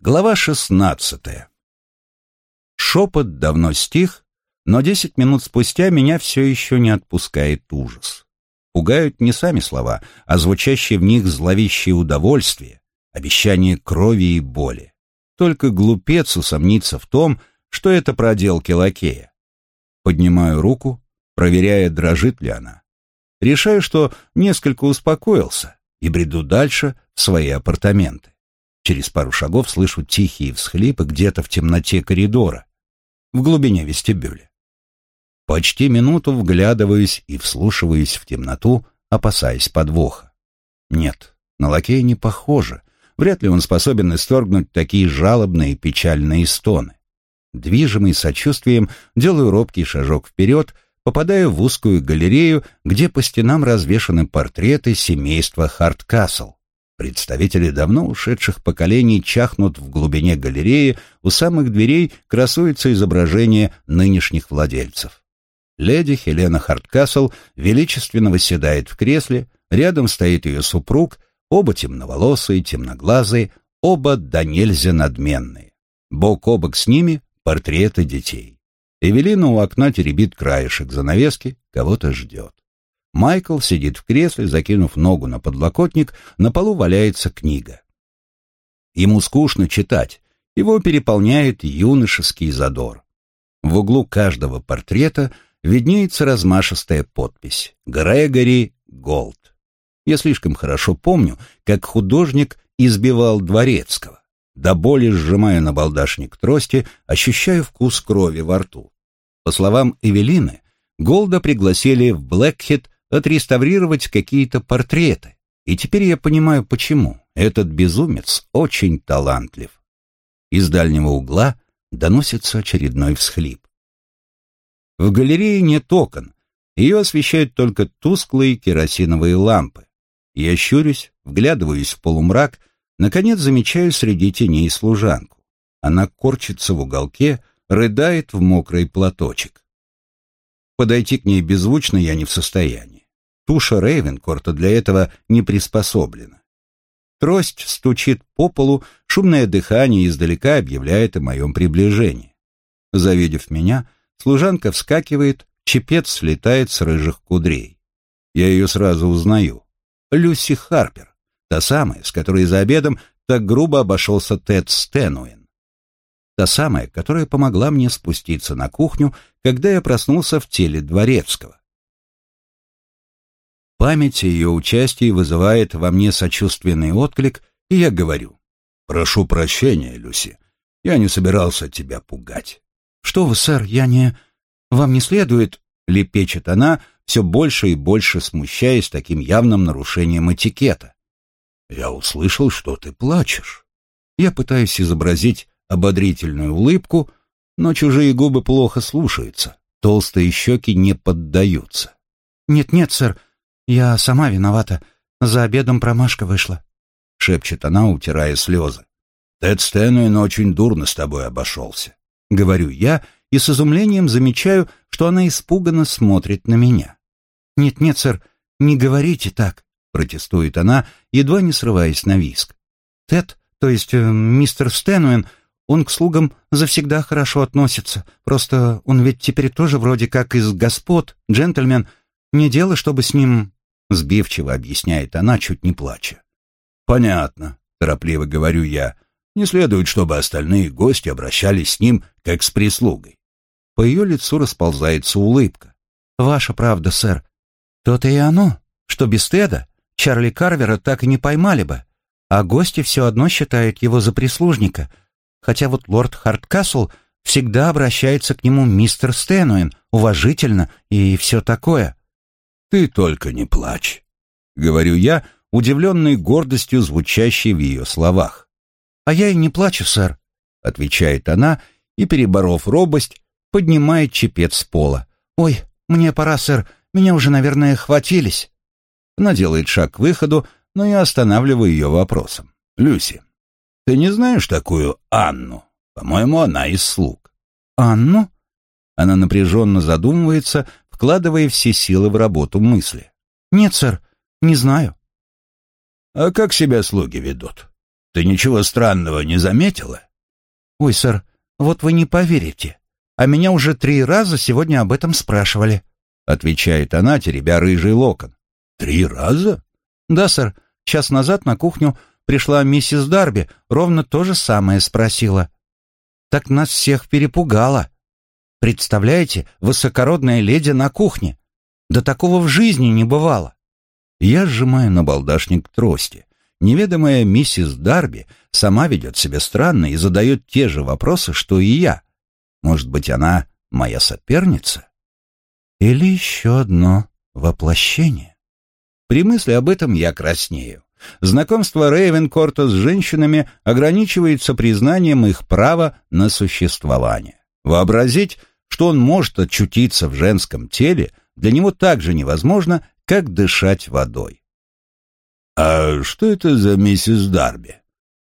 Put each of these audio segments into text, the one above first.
Глава шестнадцатая. Шепот давно стих, но десять минут спустя меня все еще не отпускает ужас. Пугают не сами слова, а звучащие в них зловещее удовольствие, обещание крови и боли. Только глупец усомнится в том, что это проделки лакея. Поднимаю руку, проверяя, дрожит ли она. Решаю, что несколько успокоился, и бреду дальше в свои апартаменты. Через пару шагов слышу тихие всхлипы где-то в темноте коридора, в глубине вестибюля. Почти минуту вглядываюсь и вслушиваюсь в темноту, опасаясь подвоха. Нет, на лакея не похоже. Вряд ли он способен исторгнуть такие жалобные печальные стоны. Движимый сочувствием, делаю робкий шажок вперед, попадаю в узкую галерею, где по стенам развешаны портреты семейства Харткасл. Представители давно ушедших поколений чахнут в глубине галереи, у самых дверей красуется изображение нынешних владельцев. Леди Хелена Харткасл величественно восседает в кресле, рядом стоит ее супруг, оба темноволосые, темноглазые, оба до нельзя надменные. Бок о бок с ними портреты детей. Эвелина у окна теребит краешек занавески, кого-то ждет. Майкл сидит в кресле, закинув ногу на подлокотник, на полу валяется книга. Ему скучно читать, его переполняет юношеский задор. В углу каждого портрета виднеется размашистая подпись «Грегори Голд». Я слишком хорошо помню, как художник избивал Дворецкого. До боли сжимая на балдашник трости, ощущаю вкус крови во рту. По словам Эвелины, Голда пригласили в Блэкхед отреставрировать какие-то портреты. И теперь я понимаю, почему. Этот безумец очень талантлив. Из дальнего угла доносится очередной всхлип. В галерее нет окон, ее освещают только тусклые керосиновые лампы. Я щурюсь, вглядываюсь в полумрак, наконец замечаю среди теней служанку. Она корчится в уголке, рыдает в мокрый платочек. Подойти к ней беззвучно я не в состоянии. Туша Рейвенкорта для этого не приспособлена. Трость стучит по полу, шумное дыхание издалека объявляет о моем приближении. Завидев меня, служанка вскакивает, чепец слетает с рыжих кудрей. Я ее сразу узнаю. Люси Харпер, та самая, с которой за обедом так грубо обошелся Тед Стенуин. Та самая, которая помогла мне спуститься на кухню, когда я проснулся в теле дворецкого. Память о ее участии вызывает во мне сочувственный отклик, и я говорю. «Прошу прощения, Люси. Я не собирался тебя пугать». «Что вы, сэр, я не... Вам не следует...» — лепечет она, все больше и больше смущаясь таким явным нарушением этикета. «Я услышал, что ты плачешь». Я пытаюсь изобразить ободрительную улыбку, но чужие губы плохо слушаются, толстые щеки не поддаются. «Нет-нет, сэр, «Я сама виновата. За обедом промашка вышла», — шепчет она, утирая слезы. «Тед Стэнуин очень дурно с тобой обошелся», — говорю я, и с изумлением замечаю, что она испуганно смотрит на меня. «Нет-нет, сэр, не говорите так», — протестует она, едва не срываясь на виск. «Тед, то есть э, мистер Стэнуин, он к слугам завсегда хорошо относится, просто он ведь теперь тоже вроде как из господ, джентльмен, не дело, чтобы с ним Сбивчиво объясняет она, чуть не плача. «Понятно», — торопливо говорю я. «Не следует, чтобы остальные гости обращались с ним, как с прислугой». По ее лицу расползается улыбка. «Ваша правда, сэр. То-то и оно, что без Теда Чарли Карвера так и не поймали бы, а гости все одно считают его за прислужника, хотя вот лорд Харткасл всегда обращается к нему мистер Стэнуин, уважительно и все такое. «Ты только не плачь», — говорю я, удивленный гордостью, звучащей в ее словах. «А я и не плачу, сэр», — отвечает она и, переборов робость, поднимает чепец с пола. «Ой, мне пора, сэр, меня уже, наверное, хватились». Она делает шаг к выходу, но я останавливаю ее вопросом. «Люси, ты не знаешь такую Анну? По-моему, она из слуг». «Анну?» Она напряженно задумывается, вкладывая все силы в работу мысли. «Нет, сэр, не знаю». «А как себя слуги ведут? Ты ничего странного не заметила?» «Ой, сэр, вот вы не поверите. А меня уже три раза сегодня об этом спрашивали», — отвечает она, теребя рыжий локон. «Три раза?» «Да, сэр. Час назад на кухню пришла миссис Дарби, ровно то же самое спросила. Так нас всех перепугало. Представляете, высокородная леди на кухне. Да такого в жизни не бывало. Я сжимаю на балдашник трости. Неведомая миссис Дарби сама ведет себя странно и задает те же вопросы, что и я. Может быть, она моя соперница? Или еще одно воплощение? При мысли об этом я краснею. Знакомство Рейвенкорта с женщинами ограничивается признанием их права на существование. Вообразить, что он может очутиться в женском теле, для него так же невозможно, как дышать водой. «А что это за миссис Дарби?»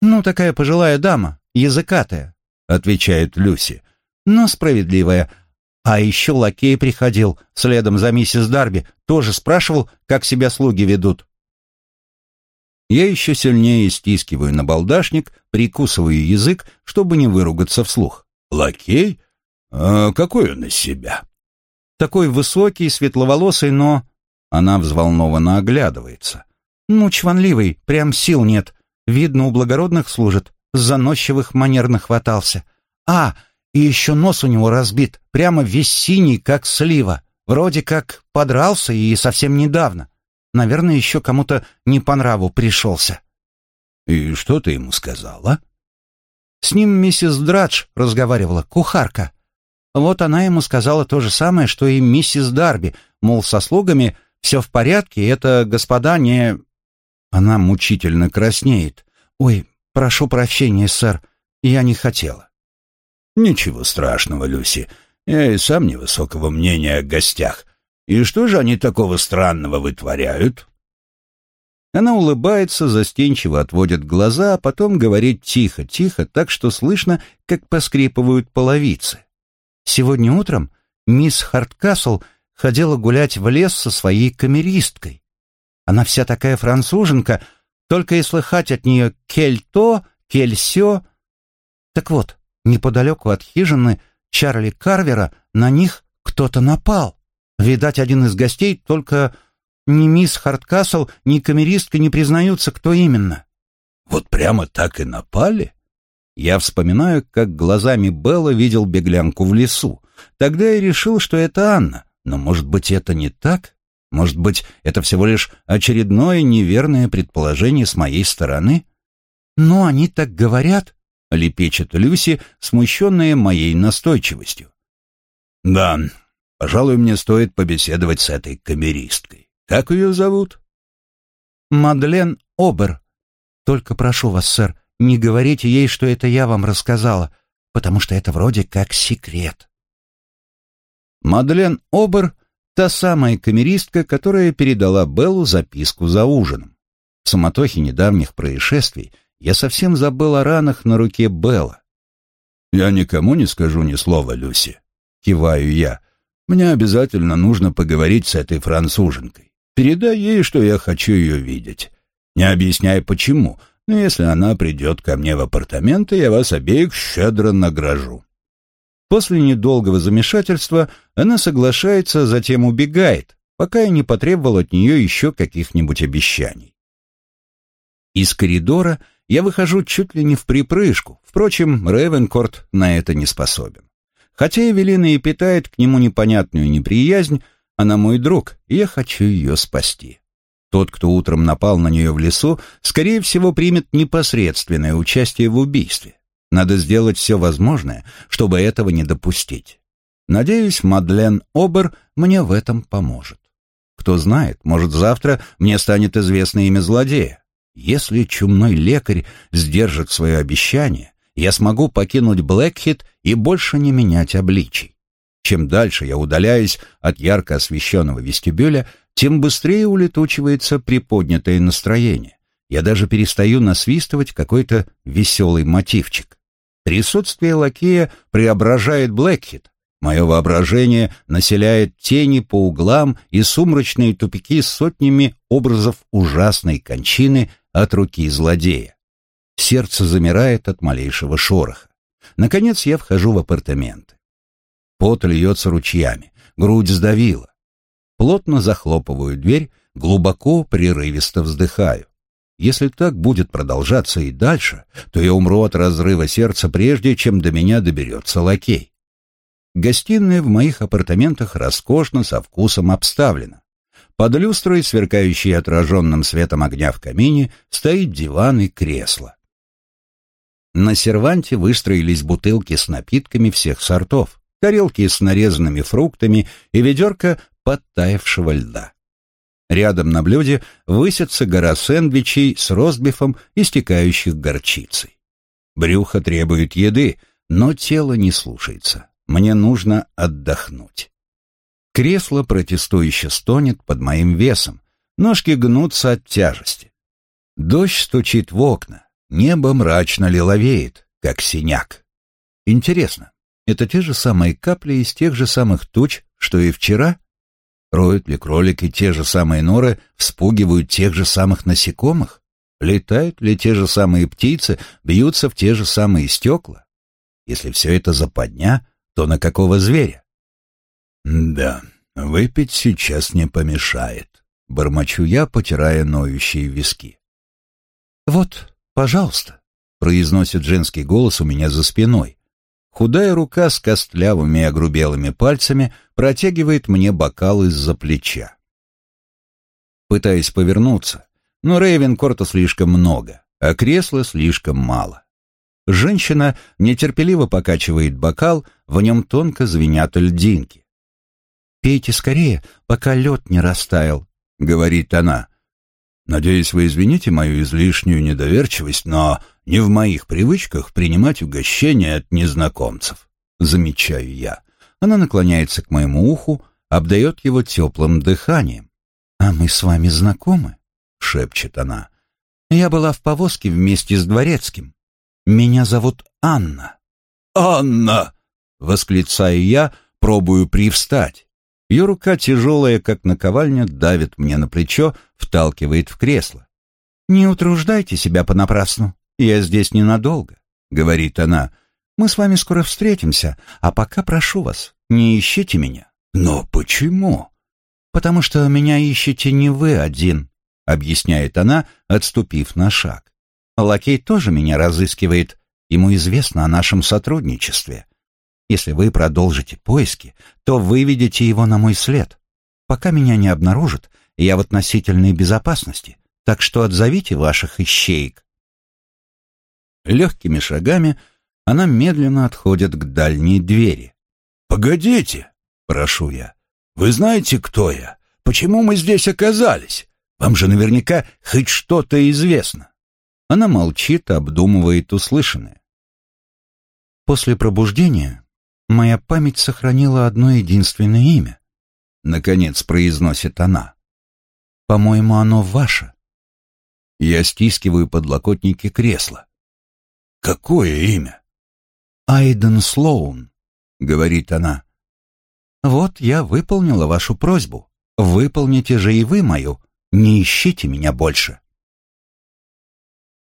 «Ну, такая пожилая дама, языкатая», — отвечает Люси. «Но справедливая. А еще лакей приходил, следом за миссис Дарби, тоже спрашивал, как себя слуги ведут». Я еще сильнее стискиваю на балдашник, прикусываю язык, чтобы не выругаться вслух. «Лакей? А какой он из себя?» «Такой высокий, светловолосый, но...» Она взволнованно оглядывается. «Ну, чванливый, прям сил нет. Видно, у благородных служит. Заносчивых манер нахватался. А, и еще нос у него разбит, прямо весь синий, как слива. Вроде как подрался и совсем недавно. Наверное, еще кому-то не по нраву пришелся». «И что ты ему сказала?» «С ним миссис Драдж разговаривала, кухарка. Вот она ему сказала то же самое, что и миссис Дарби, мол, со слугами все в порядке, это господа не...» Она мучительно краснеет. «Ой, прошу прощения, сэр, я не хотела». «Ничего страшного, Люси. Я и сам невысокого мнения о гостях. И что же они такого странного вытворяют?» Она улыбается, застенчиво отводит глаза, а потом говорит тихо-тихо, так что слышно, как поскрипывают половицы. «Сегодня утром мисс Харткасл ходила гулять в лес со своей камеристкой. Она вся такая француженка, только и слыхать от нее «кель то», «кель сё». Так вот, неподалеку от хижины Чарли Карвера на них кто-то напал. Видать, один из гостей, только ни мисс Харткасл, ни камеристка не признаются, кто именно. Вот прямо так и напали? Я вспоминаю, как глазами Белла видел беглянку в лесу. Тогда я решил, что это Анна. Но, может быть, это не так? Может быть, это всего лишь очередное неверное предположение с моей стороны? «Но они так говорят», — лепечет Люси, смущенная моей настойчивостью. «Да, пожалуй, мне стоит побеседовать с этой камеристкой. Как ее зовут?» «Мадлен Обер. Только прошу вас, сэр, не говорите ей, что это я вам рассказала, потому что это вроде как секрет». Мадлен Обер — та самая камеристка, которая передала Беллу записку за ужином. В суматохе недавних происшествий я совсем забыл о ранах на руке Белла. «Я никому не скажу ни слова, Люси», — киваю я. «Мне обязательно нужно поговорить с этой француженкой. Передай ей, что я хочу ее видеть. Не объясняй, почему, но если она придет ко мне в апартаменты, я вас обеих щедро награжу». После недолгого замешательства она соглашается, затем убегает, пока я не потребовал от нее еще каких-нибудь обещаний. Из коридора я выхожу чуть ли не в припрыжку, впрочем, Ревенкорт на это не способен. Хотя Эвелина и питает к нему непонятную неприязнь, она мой друг, и я хочу ее спасти. Тот, кто утром напал на нее в лесу, скорее всего, примет непосредственное участие в убийстве. Надо сделать все возможное, чтобы этого не допустить. Надеюсь, Мадлен Обер мне в этом поможет. Кто знает, может, завтра мне станет известно имя злодея. Если чумной лекарь сдержит свое обещание, я смогу покинуть Блэкхит и больше не менять обличий. Чем дальше я удаляюсь от ярко освещенного вестибюля, тем быстрее улетучивается приподнятое настроение. Я даже перестаю насвистывать какой-то веселый мотивчик. Присутствие лакея преображает Блэкхит. Мое воображение населяет тени по углам и сумрачные тупики сотнями образов ужасной кончины от руки злодея. Сердце замирает от малейшего шороха. Наконец я вхожу в апартаменты. Пот льется ручьями, грудь сдавила. Плотно захлопываю дверь, глубоко, прерывисто вздыхаю. Если так будет продолжаться и дальше, то я умру от разрыва сердца прежде, чем до меня доберется лакей. Гостиная в моих апартаментах роскошно, со вкусом обставлена. Под люстрой, сверкающей отраженным светом огня в камине, стоит диван и кресло. На серванте выстроились бутылки с напитками всех сортов, тарелки с нарезанными фруктами и ведерко подтаявшего льда. Рядом на блюде высится гора сэндвичей с ростбифом, истекающих горчицей. Брюхо требует еды, но тело не слушается. Мне нужно отдохнуть. Кресло протестующе стонет под моим весом, ножки гнутся от тяжести. Дождь стучит в окна, небо мрачно лиловеет, как синяк. Интересно, это те же самые капли из тех же самых туч, что и вчера? Роют ли кролики те же самые норы, вспугивают тех же самых насекомых? Летают ли те же самые птицы, бьются в те же самые стекла? Если все это западня, то на какого зверя? Да, выпить сейчас не помешает, бормочу я, потирая ноющие виски. Вот, пожалуйста, произносит женский голос у меня за спиной. Худая рука с костлявыми огрубелыми пальцами протягивает мне бокал из-за плеча. Пытаясь повернуться, но Рейвенкорта слишком много, а кресла слишком мало. Женщина нетерпеливо покачивает бокал, в нем тонко звенят льдинки. «Пейте скорее, пока лед не растаял», — говорит она. «Надеюсь, вы извините мою излишнюю недоверчивость, но не в моих привычках принимать угощения от незнакомцев», — замечаю я. Она наклоняется к моему уху, обдает его теплым дыханием. «А мы с вами знакомы?» — шепчет она. «Я была в повозке вместе с дворецким. Меня зовут Анна». «Анна!» — восклицаю я, пробую привстать. Ее рука, тяжелая, как наковальня, давит мне на плечо, вталкивает в кресло. «Не утруждайте себя понапрасну. Я здесь ненадолго», — говорит она. «Мы с вами скоро встретимся, а пока прошу вас, не ищите меня». «Но почему?» «Потому что меня ищете не вы один», — объясняет она, отступив на шаг. Лакей тоже меня разыскивает. Ему известно о нашем сотрудничестве. Если вы продолжите поиски, то выведете его на мой след. Пока меня не обнаружат, я в относительной безопасности, так что отзовите ваших ищеек. Легкими шагами она медленно отходит к дальней двери. «Погодите!» — прошу я. «Вы знаете, кто я? Почему мы здесь оказались? Вам же наверняка хоть что-то известно». Она молчит, обдумывает услышанное. После пробуждения моя память сохранила одно единственное имя. Наконец произносит она. По-моему, оно ваше. Я стискиваю подлокотники кресла. Какое имя? Айден Слоун, говорит она. Вот я выполнила вашу просьбу. Выполните же и вы мою. Не ищите меня больше.